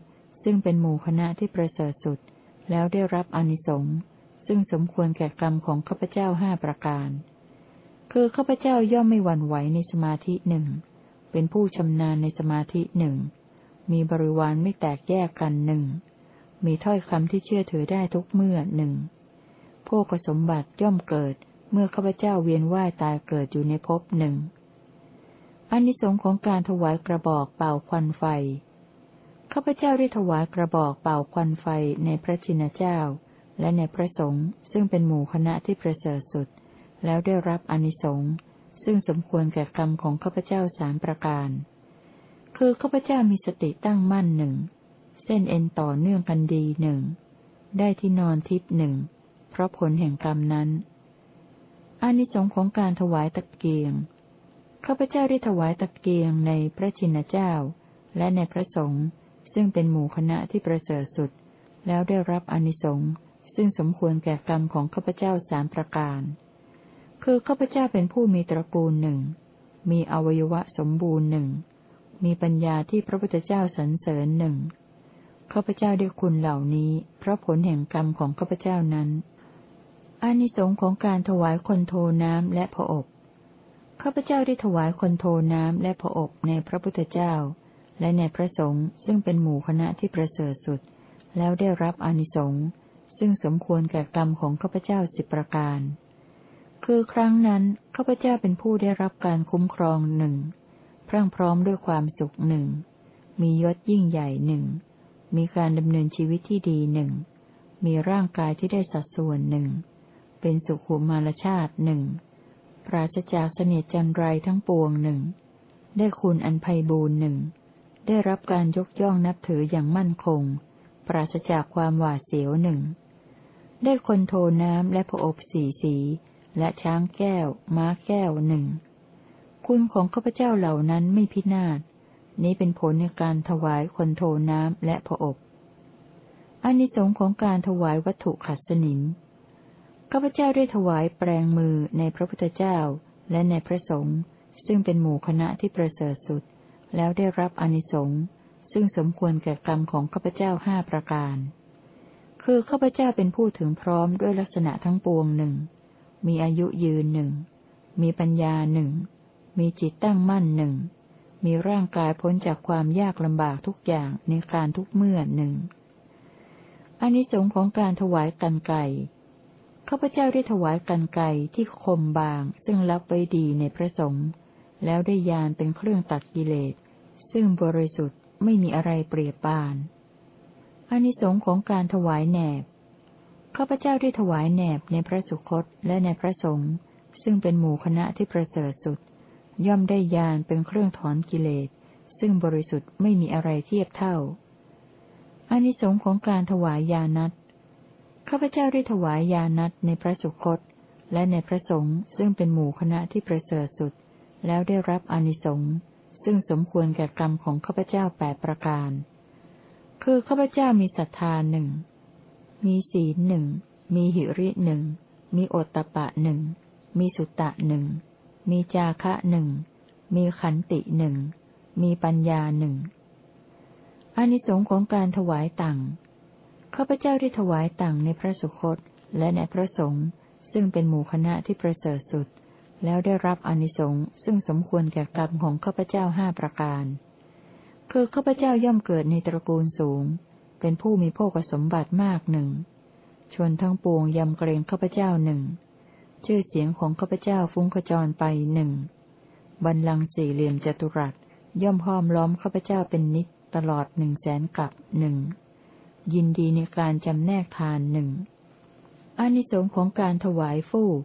ซึ่งเป็นหมู่คณะที่ประเสริฐสุด แล้วได้รับอนิสงส์ซึ่งสมควรแก่กรรมของข้าพเจ้าห้าประการ คือข้าพเจ้าย่อมไม่หวั่นไหวในสมาธิหนึ่ง เป็นผู้ชำนาญในสมาธิหนึ่ง มีบริวารไม่แตกแยกกันหนึ่ง มีถ้อยคำที่เชื่อถือได้ทุกเมื่อหนึ่งพวกสมบัติย่อมเกิดเมื่อข้าพเจ้าเวียนว่ายตายเกิดอยู่ในภพหนึ่งอานิสงส์ของการถวายกระบอกเป่าควันไฟ ข้าพเจ้าได้ถวายกระบอกเป่าควันไฟในพระชินเจ้า และในพระสงฆ์ซึ่งเป็นหมู่คณะที่ประเสริฐสุด แล้วได้รับอนิสงส์ ซึ่งสมควรแก่กรรมของข้าพเจ้าสามประการ คือข้าพเจ้ามีสติตั้งมั่นหนึ่ง เส้นเอ็นต่อเนื่องกันดีหนึ่ง ได้ที่นอนทิพหนึ่ง เพราะผลแห่งกรรมนั้นอานิสงส์ของการถวายตะเกียง ข้าพเจ้าได้ถวายตะเกียงในพระชินเจ้า และในพระสงฆ์ซึ่งเป็นหมู่คณะที่ประเสริฐสุด แล้วได้รับอานิสงส์ซึ่งสมควรแก่กรรมของข้าพเจ้าสามประการ คือข้าพเจ้าเป็นผู้มีตระกูลหนึ่ง มีอวัยวะสมบูรณ์หนึ่ง มีปัญญาที่พระพุทธเจ้าสรรเสริญหนึ่งข้าพเจ้าได้คุณเหล่านี้ เพราะผลแห่งกรรมของข้าพเจ้านั้นอานิสงส์ของการถวายคนโทน้ำและพระอบข้าพเจ้าได้ถวายคนโทน้ำและพระอบในพระพุทธเจ้า และในพระสงฆ์ซึ่งเป็นหมู่คณะที่ประเสริฐสุด แล้วได้รับอานิสงส์ซึ่งสมควรแก่กรรมของข้าพเจ้าสิบประการ คือครั้งนั้นข้าพเจ้าเป็นผู้ได้รับการคุ้มครองหนึ่งพรั่งพร้อมด้วยความสุขหนึ่งมียศยิ่งใหญ่หนึ่งมีการดำเนินชีวิตที่ดีหนึ่งมีร่างกายที่ได้สัดส่วนหนึ่งเป็นสุขุมารชาติหนึ่งปราศจากเสนียจันไรทั้งปวงหนึ่งได้คุณอันไพบูรณ์หนึ่งได้รับการยกย่องนับถืออย่างมั่นคง ปราศจากความหวาดเสียวหนึ่งได้คนโทน้ำและพระอบสีสี และช้างแก้ว ม้าแก้วหนึ่งคุณของข้าพเจ้าเหล่านั้นไม่พินาศ นี้เป็นผลในการถวายคนโทน้ำและพระอบอานิสงส์ของการถวายวัตถุขัดสนิมข้าพเจ้าได้ถวายแปลงมือในพระพุทธเจ้าและในพระสงฆ์ซึ่งเป็นหมู่คณะที่ประเสริฐสุด แล้วได้รับอนิสงส์ซึ่งสมควรแก่กรรมของข้าพเจ้าห้าประการ คือข้าพเจ้าเป็นผู้ถึงพร้อมด้วยลักษณะทั้งปวงหนึ่ง มีอายุยืนหนึ่ง มีปัญญาหนึ่ง มีจิตตั้งมั่นหนึ่ง มีร่างกายพ้นจากความยากลำบากทุกอย่างในการทุกเมื่อหนึ่งอานิสงส์ของการถวายกันไก่ข้าพเจ้าได้ถวายกันไก่ที่คมบาง ซึ่งรับไว้ดีในพระสงฆ์แล้วได้ยานเป็นเครื่องตัดกิเลส ซึ่งบริสุทธิ์ไม่มีอะไรเปรียบปานอานิสงส์ของการถวายแหนบ ข้าพเจ้าได้ถวายแหนบในพระสุคตและในพระสงฆ์ซึ่งเป็นหมู่คณะที่ประเสริฐสุด ย่อมได้ยานเป็นเครื่องถอนกิเลส ซึ่งบริสุทธิ์ไม่มีอะไรเทียบเท่าอานิสงส์ของการถวายยานัตข้าพเจ้าได้ถวายยานัตในพระสุคต และในพระสงฆ์ซึ่งเป็นหมู่คณะที่ประเสริฐสุด แล้วได้รับอานิสงส์ซึ่งสมควรแก่กรรมของข้าพเจ้าแปดประการ คือข้าพเจ้ามีศรัทธาหนึ่ง มีศีลหนึ่ง มีหิริหนึ่ง มีโอตตะปะหนึ่ง มีสุตตะหนึ่ง มีจาคะหนึ่ง มีขันติหนึ่ง มีปัญญาหนึ่งอานิสงส์ของการถวายตังข้าพเจ้าได้ถวายตังในพระสุคตและในพระสงฆ์ซึ่งเป็นหมู่คณะที่ประเสริฐสุด แล้วได้รับอานิสงส์ซึ่งสมควรแก่กรรมของข้าพเจ้าห้าประการ คือข้าพเจ้าย่อมเกิดในตระกูลสูง เป็นผู้มีโภคสมบัติมากหนึ่ง ชนทั้งปวงยำเกรงข้าพเจ้าหนึ่ง ชื่อเสียงของข้าพเจ้าฟุ้งกระจรไปหนึ่ง บรรลังสี่เหลี่ยมจัตุรัส ย่อมห้อมล้อมข้าพเจ้าเป็นนิจตลอดหนึ่งแสนกับหนึ่ง ยินดีในการจำแนกทานหนึ่งอานิสงส์ของการถวายฟูก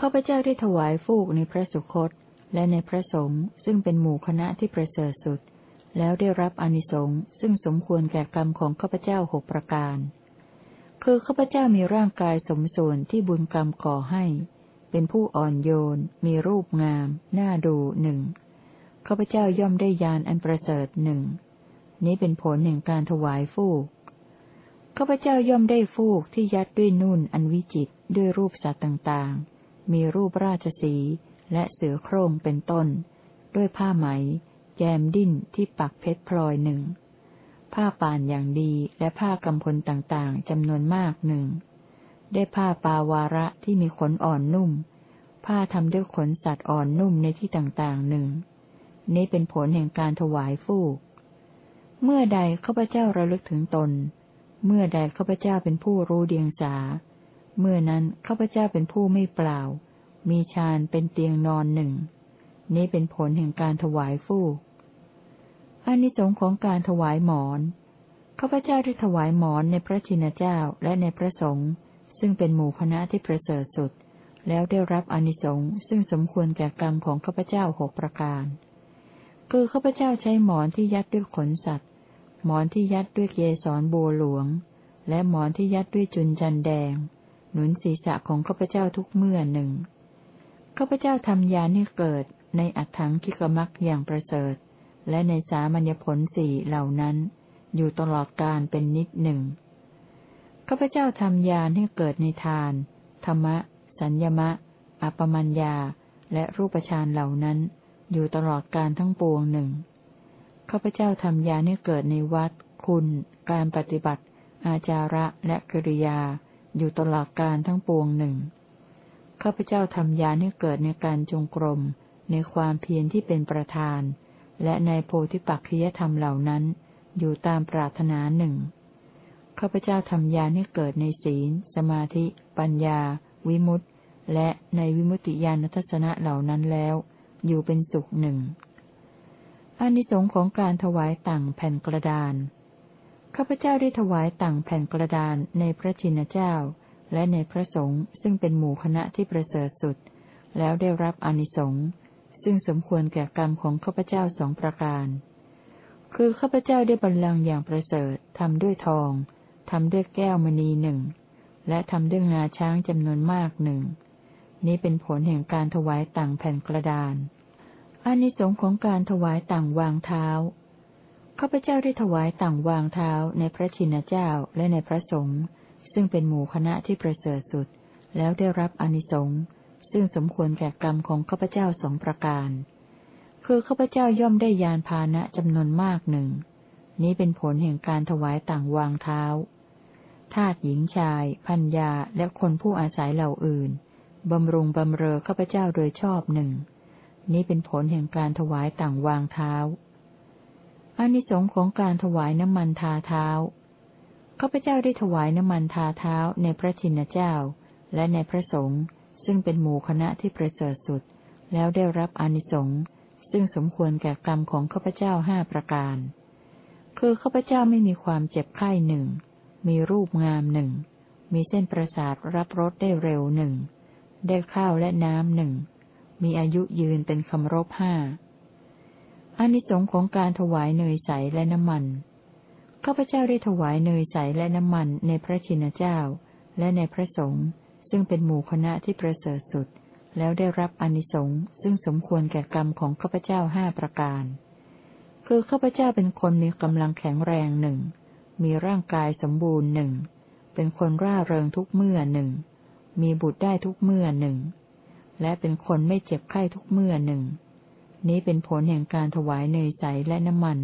ข้าพเจ้าได้ถวายฟูกในพระสุคต และในพระสงฆ์ซึ่งเป็นหมู่คณะที่ประเสริฐสุด แล้วได้รับอนิสงส์ซึ่งสมควรแก่กรรมของข้าพเจ้าหกประการ คือข้าพเจ้ามีร่างกายสมส่วนที่บุญกรรมก่อให้ เป็นผู้อ่อนโยน มีรูปงาม น่าดูหนึ่งข้าพเจ้าย่อมได้ยานอันประเสริฐหนึ่งนี้เป็นผลแห่งการถวายฟูกข้าพเจ้าย่อมได้ฟูกที่ยัดด้วยนุ่นอันวิจิตด้วยรูปสัตว์ต่างๆ มีรูปราชสีและเสือโคร่งเป็นต้น ด้วยผ้าไหม แยมดิ้นที่ปักเพชรพลอยหนึ่ง ผ้าป่านอย่างดีและผ้ากำพลต่างๆจำนวนมากหนึ่ง ได้ผ้าปาวาระที่มีขนอ่อนนุ่ม ผ้าทำด้วยขนสัตว์อ่อนนุ่มในที่ต่างๆหนึ่ง นี้เป็นผลแห่งการถวายฟูก เมื่อใดข้าพเจ้าระลึกถึงตน เมื่อใดข้าพเจ้าเป็นผู้รู้เดียงสา เมื่อนั้นข้าพเจ้าเป็นผู้ไม่เปล่า มีฌานเป็นเตียงนอนหนึ่งนี้เป็นผลแห่งการถวายฟูก อานิสงส์ของการถวายหมอน ข้าพเจ้าได้ถวายหมอนในพระชินเจ้าและในพระสงฆ์ซึ่งเป็นหมู่คณะที่ประเสริฐสุด แล้วได้รับอนิสงส์ซึ่งสมควรแก่กรรมของข้าพเจ้าหกประการ คือข้าพเจ้าใช้หมอนที่ยัดด้วยขนสัตว์ หมอนที่ยัดด้วยเกสรบัวหลวง และหมอนที่ยัดด้วยจุนจันแดง หนุนศีรษะของข้าพเจ้าทุกเมื่อหนึ่งข้าพเจ้าทำยาให้เกิดในอัฏฐังคิกมักอย่างประเสริฐ และในสามัญญผลสี่เหล่านั้น อยู่ตลอดการเป็นนิดหนึ่งข้าพเจ้าทำยาให้เกิดในทาน ธรรมะ สัญญมะ อัปมัญญา และรูปฌานเหล่านั้น อยู่ตลอดการทั้งปวงหนึ่งข้าพเจ้าทำยาให้เกิดในวัด คุณ การปฏิบัติ อาจาระและกิริยา อยู่ตลอดการทั้งปวงหนึ่งข้าพเจ้าทำยาให้เกิดในการจงกรม ในความเพียรที่เป็นประธาน และในโพธิปักขิยธรรมเหล่านั้น อยู่ตามปรารถนาหนึ่งข้าพเจ้าทำยาให้เกิดในศีล สมาธิ ปัญญา วิมุตติ และในวิมุตติญาณทัศนะเหล่านั้นแล้ว อยู่เป็นสุขหนึ่งอานิสงส์ของการถวายต่างแผ่นกระดานข้าพเจ้าได้ถวายต่างแผ่นกระดานในพระชินเจ้า และในพระสงฆ์ซึ่งเป็นหมู่คณะที่ประเสริฐสุด แล้วได้รับอานิสงส์ ซึ่งสมควรแก่กรรมของข้าพเจ้าสองประการ คือข้าพเจ้าได้บรรลังอย่างประเสริฐทำด้วยทองทำด้วยแก้วมณีหนึ่งและทำด้วยงาช้างจำนวนมากหนึ่ง นี้เป็นผลแห่งการถวายต่างแผ่นกระดานอานิสงส์ของการถวายต่างวางเท้า ข้าพเจ้าได้ถวายต่างวางเท้าในพระชินเจ้าและในพระสงฆ์ซึ่งเป็นหมู่คณะที่ประเสริฐสุด แล้วได้รับอานิสงส์ ซึ่งสมควรแก่กรรมของข้าพเจ้าสองประการ คือข้าพเจ้าย่อมได้ยานพานะจำนวนมากหนึ่ง นี้เป็นผลแห่งการถวายต่างวางเท้าทาตหญิงชาย พัญญาและคนผู้อาศัยเหล่าอื่น บำรุงบำเรอข้าพเจ้าโดยชอบหนึ่ง นี้เป็นผลแห่งการถวายต่างวางเท้าอานิสงส์ของการถวายน้ำมันทาเท้าข้าพเจ้าได้ถวายน้ำมันทาเท้าในพระชินเจ้า และในพระสงฆ์ ซึ่งเป็นหมู่คณะที่ประเสริฐสุด แล้วได้รับอนิสงส์ซึ่งสมควรแก่กรรมของข้าพเจ้าห้าประการ คือข้าพเจ้าไม่มีความเจ็บไข้หนึ่ง มีรูปงามหนึ่ง มีเส้นประสาทรับรสได้เร็วหนึ่ง ได้ข้าวและน้ำหนึ่ง มีอายุยืนเป็นคำรบห้าอานิสงส์ของการถวายเนยใสและน้ำมัน ข้าพเจ้าได้ถวายเนยใสและน้ำมันในพระชินเจ้า และในพระสงฆ์ ซึ่งเป็นหมู่คณะที่ประเสริฐสุด แล้วได้รับอนิสงส์ซึ่งสมควรแก่กรรมของข้าพเจ้าห้าประการ คือข้าพเจ้าเป็นคนมีกำลังแข็งแรงหนึ่ง มีร่างกายสมบูรณ์หนึ่ง เป็นคนร่าเริงทุกเมื่อหนึ่ง มีบุตรได้ทุกเมื่อหนึ่ง และเป็นคนไม่เจ็บไข้ทุกเมื่อหนึ่ง นี้เป็นผลแห่งการถวายเนยใสและน้ำมัน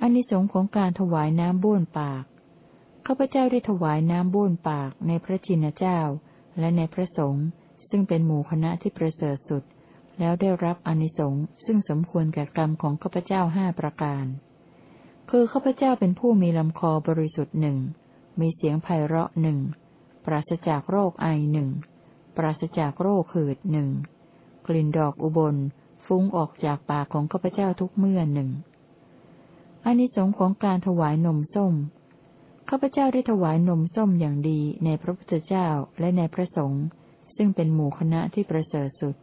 อานิสงส์ของการถวายน้ำบ้วนปาก ข้าพเจ้าได้ถวายน้ำบ้วนปากในพระชินเจ้า และในพระสงฆ์ซึ่งเป็นหมู่คณะที่ประเสริฐสุด แล้วได้รับอนิสงส์ซึ่งสมควรแก่กรรมของข้าพเจ้าห้าประการ คือข้าพเจ้าเป็นผู้มีลำคอบริสุทธิ์หนึ่งมีเสียงไพเราะหนึ่งปราศจากโรคไอหนึ่งปราศจากโรคหืดหนึ่งกลิ่นดอกอุบล ฟุ้งออกจากปากของข้าพเจ้าทุกเมื่อหนึ่งอนิสงส์ของการถวายนมส้ม ข้าพเจ้าได้ถวายนมส้มอย่างดีในพระพุทธเจ้าและในพระสงฆ์ซึ่งเป็นหมู่คณะที่ประเสริฐสุด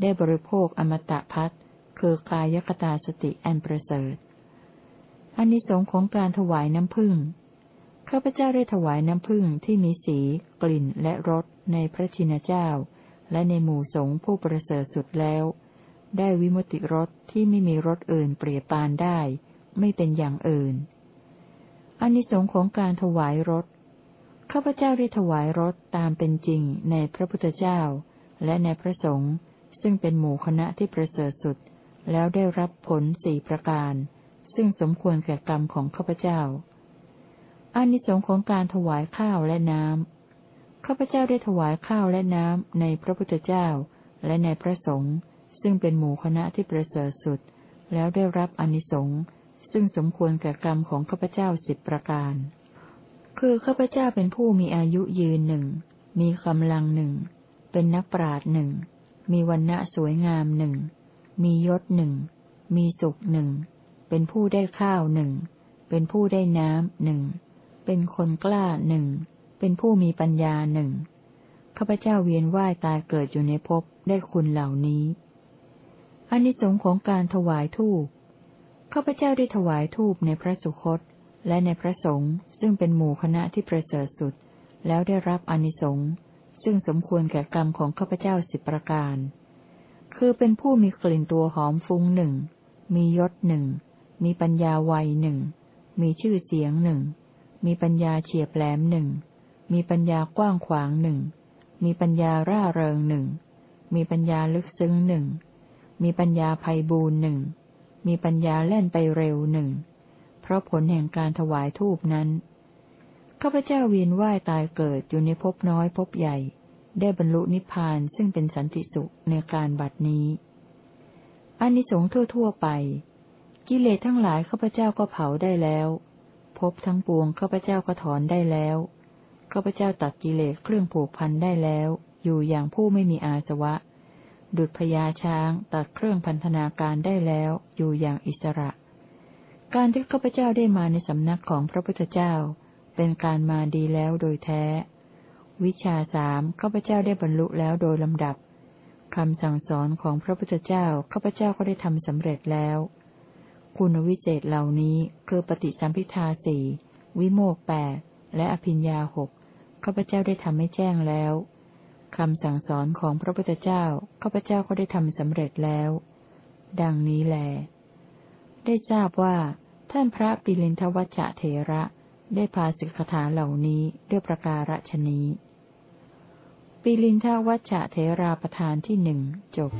ได้บริโภคอมตะพัทคือกายคตาสติอันประเสริฐอานิสงส์ของการถวายน้ำผึ้งข้าพเจ้าได้ถวายน้ำผึ้งที่มีสี กลิ่นและรสในพระชินเจ้า และในหมู่สงฆ์ผู้ประเสริฐสุดแล้ว ได้วิมุติรสที่ไม่มีรสอื่นเปรียบปานได้ ไม่เป็นอย่างอื่น อานิสงส์ของการถวายรสข้าพเจ้าได้ถวายรสตามเป็นจริงในพระพุทธเจ้า และในพระสงฆ์ซึ่งเป็นหมู่คณะที่ประเสริฐสุด แล้วได้รับผลสี่ประการ ซึ่งสมควรแก่กรรมของข้าพเจ้าอานิสงส์ของการถวายข้าวและน้ำข้าพเจ้าได้ถวายข้าวและน้ำในพระพุทธเจ้า และในพระสงฆ์ซึ่งเป็นหมู่คณะที่ประเสริฐสุด แล้วได้รับอานิสงส์ ซึ่งสมควรแก่กรรมของข้าพเจ้าสิบประการ คือข้าพเจ้าเป็นผู้มีอายุยืนหนึ่ง มีกำลังหนึ่ง เป็นนักปราดหนึ่ง มีวันณะสวยงามหนึ่ง มียศหนึ่ง มีสุขหนึ่ง เป็นผู้ได้ข้าวหนึ่ง เป็นผู้ได้น้ำหนึ่ง เป็นคนกล้าหนึ่ง เป็นผู้มีปัญญาหนึ่ง ข้าพเจ้าเวียนว่ายตายเกิดอยู่ในภพได้คุณเหล่านี้อานิสงส์ของการถวายทูป ข้าพเจ้าได้ถวายทูปในพระสุคต และในพระสงฆ์ซึ่งเป็นหมู่คณะที่ประเสริฐสุด แล้วได้รับอนิสงส์ซึ่งสมควรแก่กรรมของข้าพเจ้าสิบประการ คือเป็นผู้มีกลิ่นตัวหอมฟุ้งหนึ่ง มียศหนึ่ง มีปัญญาวัยหนึ่ง มีชื่อเสียงหนึ่ง มีปัญญาเฉียบแหลมหนึ่ง มีปัญญากว้างขวางหนึ่ง มีปัญญาร่าเริงหนึ่ง มีปัญญาลึกซึ้งหนึ่ง มีปัญญาภัยบูรหนึ่ง มีปัญญาแล่นไปเร็วหนึ่ง เพราะผลแห่งการถวายทูปนั้น ข้าพเจ้าเวียนว่ายตายเกิดอยู่ในภพน้อยภพใหญ่ ได้บรรลุนิพพานซึ่งเป็นสันติสุขในการบัดนี้อานิสงส์ทั่วๆไป กิเลสทั้งหลายข้าพเจ้าก็เผาได้แล้วภพทั้งปวงข้าพเจ้าก็ถอนได้แล้วข้าพเจ้าตัดกิเลสเครื่องผูกพันได้แล้ว อยู่อย่างผู้ไม่มีอาสวะ ดุจพญาช้างตัดเครื่องพันธนาการได้แล้วอยู่อย่างอิสระ การที่ข้าพเจ้าได้มาในสำนักของพระพุทธเจ้า เป็นการมาดีแล้วโดยแท้ วิชาสามข้าพเจ้าได้บรรลุแล้วโดยลำดับคำสั่งสอนของพระพุทธเจ้าข้าพเจ้าก็ได้ทำสำเร็จแล้ว คุณวิเศษเหล่านี้คือปฏิสัมพิทาสี่วิโมกแปดและอภิญญาหกข้าพเจ้าได้ทำให้แจ้งแล้ว คำสั่งสอนของพระพุทธเจ้าข้าพเจ้าก็ได้ทำสำเร็จแล้ว ดังนี้แล ได้ทราบว่า ท่านพระปิลินทวัชเถระได้พาสิกขาเหล่านี้ด้วยประการฉนี้ปิลินทวัชเถราประธานที่หนึ่งจบ